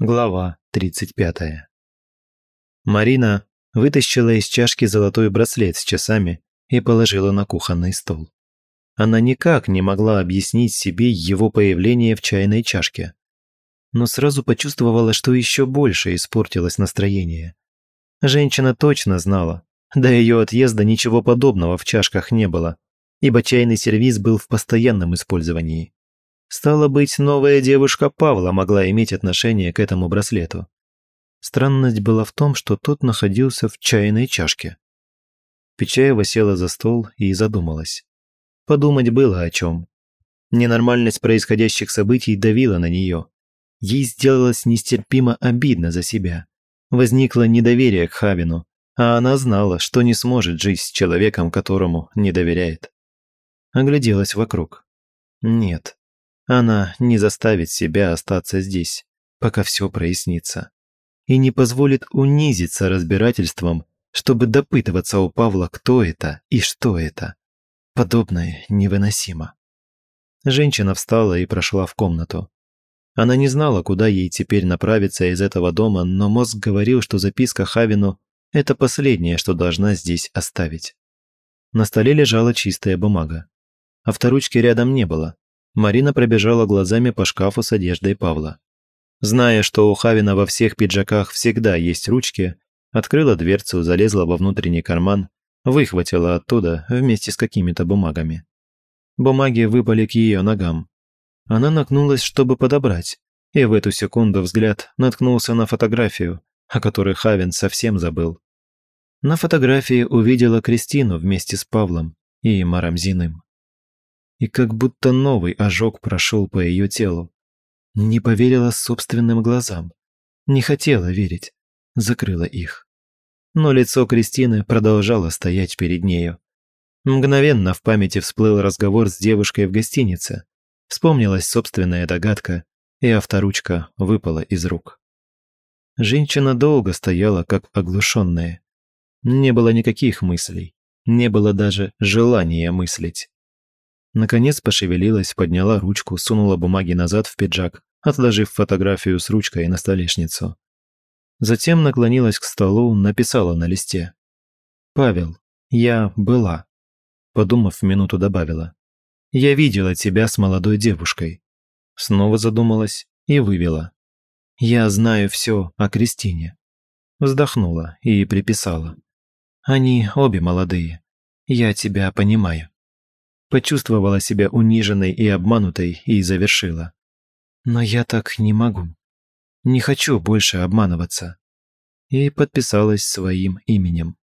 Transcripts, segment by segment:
Глава 35. Марина вытащила из чашки золотой браслет с часами и положила на кухонный стол. Она никак не могла объяснить себе его появление в чайной чашке. Но сразу почувствовала, что еще больше испортилось настроение. Женщина точно знала, до ее отъезда ничего подобного в чашках не было, ибо чайный сервиз был в постоянном использовании. Стало быть, новая девушка Павла могла иметь отношение к этому браслету. Странность была в том, что тот находился в чайной чашке. Печаева села за стол и задумалась. Подумать было о чем. Ненормальность происходящих событий давила на нее. Ей сделалось нестерпимо обидно за себя. Возникло недоверие к Хавину, а она знала, что не сможет жить с человеком, которому не доверяет. Огляделась вокруг. Нет, она не заставит себя остаться здесь, пока все прояснится. И не позволит унизиться разбирательством, чтобы допытываться у Павла, кто это и что это. Подобное невыносимо. Женщина встала и прошла в комнату. Она не знала, куда ей теперь направиться из этого дома, но мозг говорил, что записка Хавину – это последнее, что должна здесь оставить. На столе лежала чистая бумага. Авторучки рядом не было, Марина пробежала глазами по шкафу с одеждой Павла. Зная, что у Хавина во всех пиджаках всегда есть ручки, открыла дверцу, залезла во внутренний карман, выхватила оттуда вместе с какими-то бумагами. Бумаги выпали к ее ногам. Она нагнулась, чтобы подобрать, и в эту секунду взгляд наткнулся на фотографию, о которой Хавин совсем забыл. На фотографии увидела Кристину вместе с Павлом и Марамзиным и как будто новый ожог прошел по ее телу. Не поверила собственным глазам. Не хотела верить. Закрыла их. Но лицо Кристины продолжало стоять перед нею. Мгновенно в памяти всплыл разговор с девушкой в гостинице. Вспомнилась собственная догадка, и авторучка выпала из рук. Женщина долго стояла, как оглушенная. Не было никаких мыслей, не было даже желания мыслить. Наконец пошевелилась, подняла ручку, сунула бумаги назад в пиджак, отложив фотографию с ручкой на столешницу. Затем наклонилась к столу, написала на листе. «Павел, я была». Подумав, минуту добавила. «Я видела тебя с молодой девушкой». Снова задумалась и вывела. «Я знаю все о Кристине». Вздохнула и приписала. «Они обе молодые. Я тебя понимаю» почувствовала себя униженной и обманутой и завершила. «Но я так не могу. Не хочу больше обманываться». И подписалась своим именем.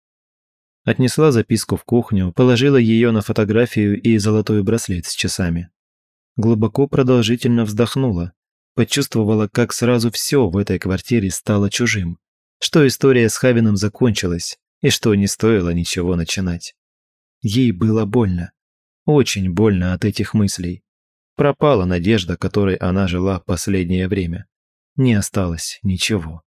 Отнесла записку в кухню, положила ее на фотографию и золотой браслет с часами. Глубоко продолжительно вздохнула, почувствовала, как сразу все в этой квартире стало чужим, что история с Хавином закончилась и что не стоило ничего начинать. Ей было больно, очень больно от этих мыслей. Пропала надежда, которой она жила последнее время. Не осталось ничего.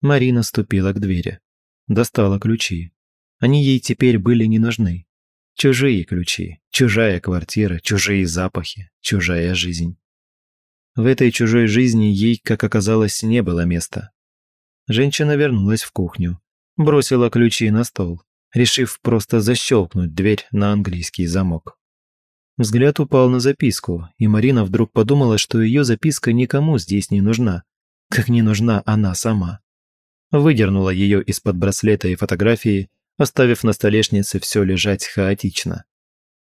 Марина ступила к двери. Достала ключи. Они ей теперь были не нужны. Чужие ключи, чужая квартира, чужие запахи, чужая жизнь. В этой чужой жизни ей, как оказалось, не было места. Женщина вернулась в кухню, бросила ключи на стол, решив просто защелкнуть дверь на английский замок. Взгляд упал на записку, и Марина вдруг подумала, что ее записка никому здесь не нужна, как не нужна она сама. Выдернула ее из-под браслета и фотографии, оставив на столешнице все лежать хаотично.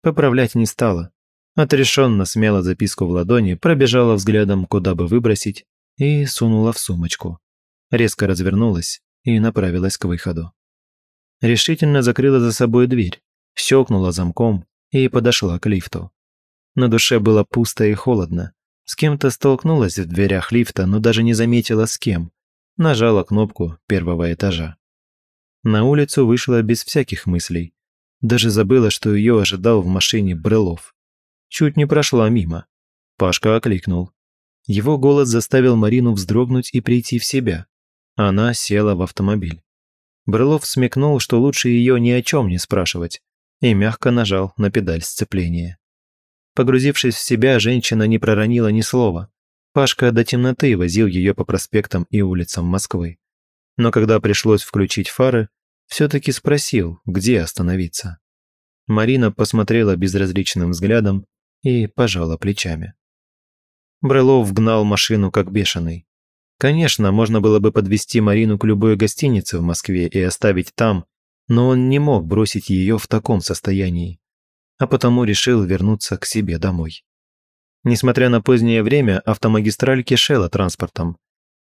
Поправлять не стала. Отрешенно смяла записку в ладони, пробежала взглядом, куда бы выбросить, и сунула в сумочку. Резко развернулась и направилась к выходу решительно закрыла за собой дверь, щелкнула замком и подошла к лифту. На душе было пусто и холодно. С кем-то столкнулась в дверях лифта, но даже не заметила с кем. Нажала кнопку первого этажа. На улицу вышла без всяких мыслей. Даже забыла, что ее ожидал в машине Брылов. Чуть не прошла мимо. Пашка окликнул. Его голос заставил Марину вздрогнуть и прийти в себя. Она села в автомобиль. Брылов смекнул, что лучше ее ни о чем не спрашивать, и мягко нажал на педаль сцепления. Погрузившись в себя, женщина не проронила ни слова. Пашка до темноты возил ее по проспектам и улицам Москвы. Но когда пришлось включить фары, все-таки спросил, где остановиться. Марина посмотрела безразличным взглядом и пожала плечами. Брылов гнал машину как бешеный. Конечно, можно было бы подвести Марину к любой гостинице в Москве и оставить там, но он не мог бросить ее в таком состоянии, а потому решил вернуться к себе домой. Несмотря на позднее время, автомагистраль кишела транспортом.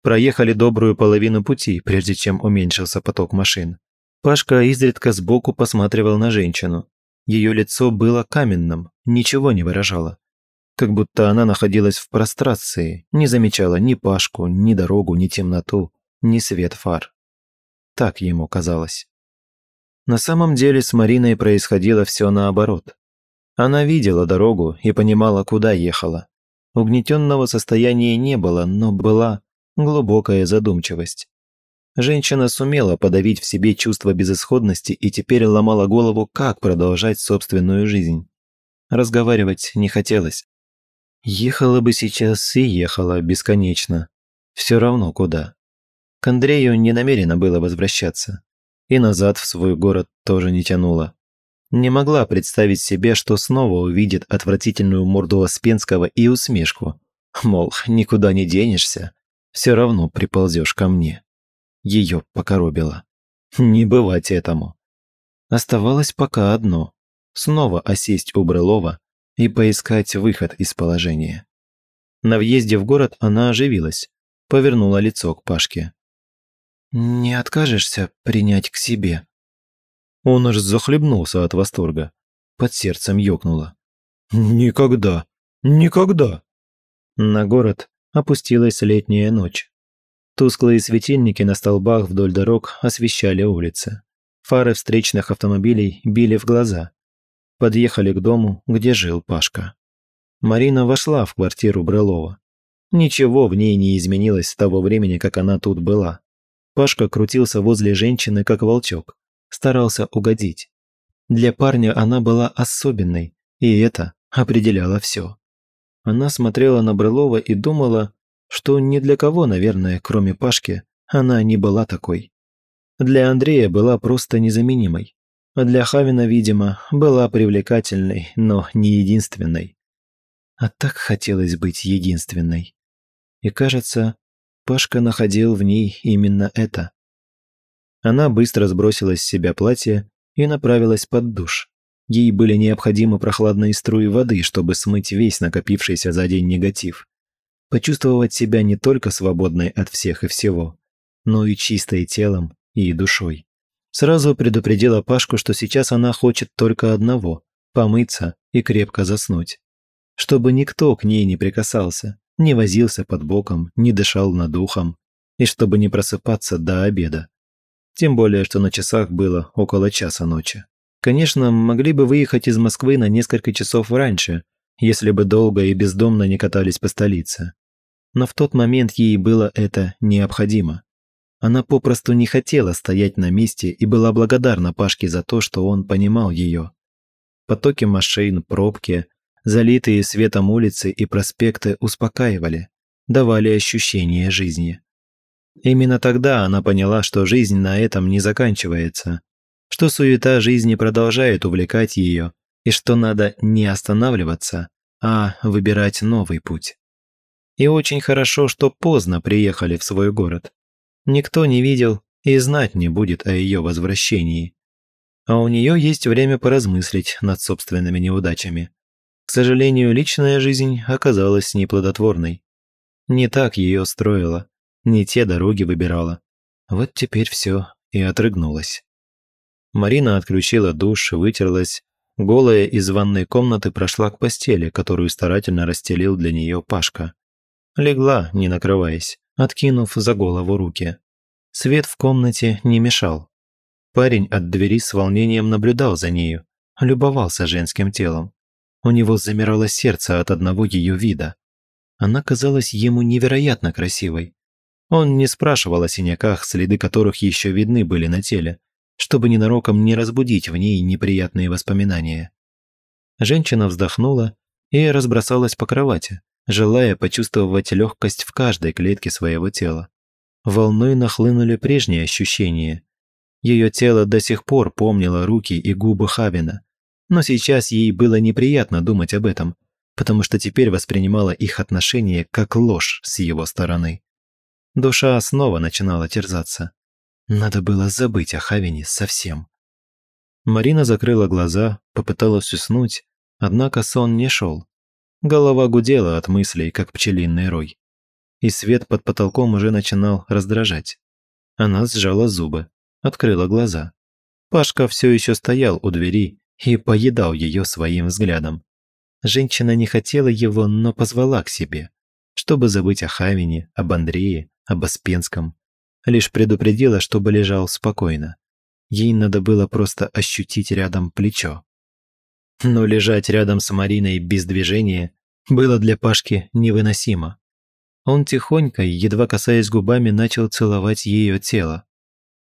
Проехали добрую половину пути, прежде чем уменьшился поток машин. Пашка изредка сбоку посматривал на женщину. Ее лицо было каменным, ничего не выражало. Как будто она находилась в прострации, не замечала ни Пашку, ни дорогу, ни темноту, ни свет фар. Так ему казалось. На самом деле с Мариной происходило все наоборот. Она видела дорогу и понимала, куда ехала. Угнетенного состояния не было, но была глубокая задумчивость. Женщина сумела подавить в себе чувство безысходности и теперь ломала голову, как продолжать собственную жизнь. Разговаривать не хотелось. Ехала бы сейчас и ехала бесконечно. Все равно куда. К Андрею не намерено было возвращаться и назад в свой город тоже не тянула. Не могла представить себе, что снова увидит отвратительную морду Оспенского и усмешку. Мол, никуда не денешься, все равно приползешь ко мне. Ее покоробило. Не бывать этому. Оставалось пока одно – снова осесть у Брылова и поискать выход из положения. На въезде в город она оживилась, повернула лицо к Пашке. «Не откажешься принять к себе?» Он аж захлебнулся от восторга. Под сердцем ёкнуло. «Никогда! Никогда!» На город опустилась летняя ночь. Тусклые светильники на столбах вдоль дорог освещали улицы. Фары встречных автомобилей били в глаза. Подъехали к дому, где жил Пашка. Марина вошла в квартиру Брылова. Ничего в ней не изменилось с того времени, как она тут была. Пашка крутился возле женщины, как волчок. Старался угодить. Для парня она была особенной, и это определяло все. Она смотрела на Брылова и думала, что ни для кого, наверное, кроме Пашки, она не была такой. Для Андрея была просто незаменимой. Для Хавина, видимо, была привлекательной, но не единственной. А так хотелось быть единственной. И кажется, Пашка находил в ней именно это. Она быстро сбросила с себя платье и направилась под душ. Ей были необходимы прохладные струи воды, чтобы смыть весь накопившийся за день негатив. Почувствовать себя не только свободной от всех и всего, но и чистой телом и душой. Сразу предупредила Пашку, что сейчас она хочет только одного – помыться и крепко заснуть. Чтобы никто к ней не прикасался, не возился под боком, не дышал над ухом, и чтобы не просыпаться до обеда. Тем более, что на часах было около часа ночи. Конечно, могли бы выехать из Москвы на несколько часов раньше, если бы долго и бездомно не катались по столице. Но в тот момент ей было это необходимо. Она попросту не хотела стоять на месте и была благодарна Пашке за то, что он понимал ее. Потоки машин, пробки, Залитые светом улицы и проспекты успокаивали, давали ощущение жизни. Именно тогда она поняла, что жизнь на этом не заканчивается, что суета жизни продолжает увлекать ее, и что надо не останавливаться, а выбирать новый путь. И очень хорошо, что поздно приехали в свой город. Никто не видел и знать не будет о ее возвращении. А у нее есть время поразмыслить над собственными неудачами. К сожалению, личная жизнь оказалась неплодотворной. Не так ее строила, не те дороги выбирала. Вот теперь все и отрыгнулось. Марина отключила душ, вытерлась, голая из ванной комнаты прошла к постели, которую старательно расстелил для нее Пашка. Легла, не накрываясь, откинув за голову руки. Свет в комнате не мешал. Парень от двери с волнением наблюдал за нею, любовался женским телом. У него замирало сердце от одного ее вида. Она казалась ему невероятно красивой. Он не спрашивал о синяках, следы которых еще видны были на теле, чтобы ненароком не разбудить в ней неприятные воспоминания. Женщина вздохнула и разбросалась по кровати, желая почувствовать легкость в каждой клетке своего тела. Волной нахлынули прежние ощущения. Ее тело до сих пор помнило руки и губы Хавина, но сейчас ей было неприятно думать об этом, потому что теперь воспринимала их отношения как ложь с его стороны. Душа снова начинала терзаться. Надо было забыть о Хавине совсем. Марина закрыла глаза, попыталась уснуть, однако сон не шел. Голова гудела от мыслей, как пчелиный рой. И свет под потолком уже начинал раздражать. Она сжала зубы, открыла глаза. Пашка все еще стоял у двери и поедал ее своим взглядом. Женщина не хотела его, но позвала к себе, чтобы забыть о Хавине, об Андрее, об Аспенском. Лишь предупредила, чтобы лежал спокойно. Ей надо было просто ощутить рядом плечо. Но лежать рядом с Мариной без движения было для Пашки невыносимо. Он тихонько, едва касаясь губами, начал целовать ее тело.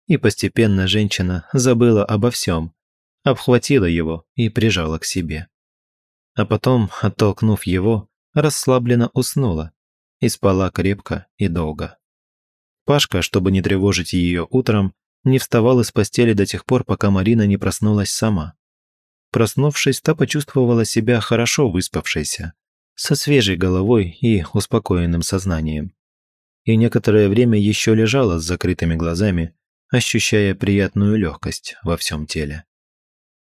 И постепенно женщина забыла обо всем, обхватила его и прижала к себе. А потом, оттолкнув его, расслабленно уснула и спала крепко и долго. Пашка, чтобы не тревожить ее утром, не вставал из постели до тех пор, пока Марина не проснулась сама. Проснувшись, та почувствовала себя хорошо выспавшейся, со свежей головой и успокоенным сознанием. И некоторое время еще лежала с закрытыми глазами, ощущая приятную легкость во всем теле.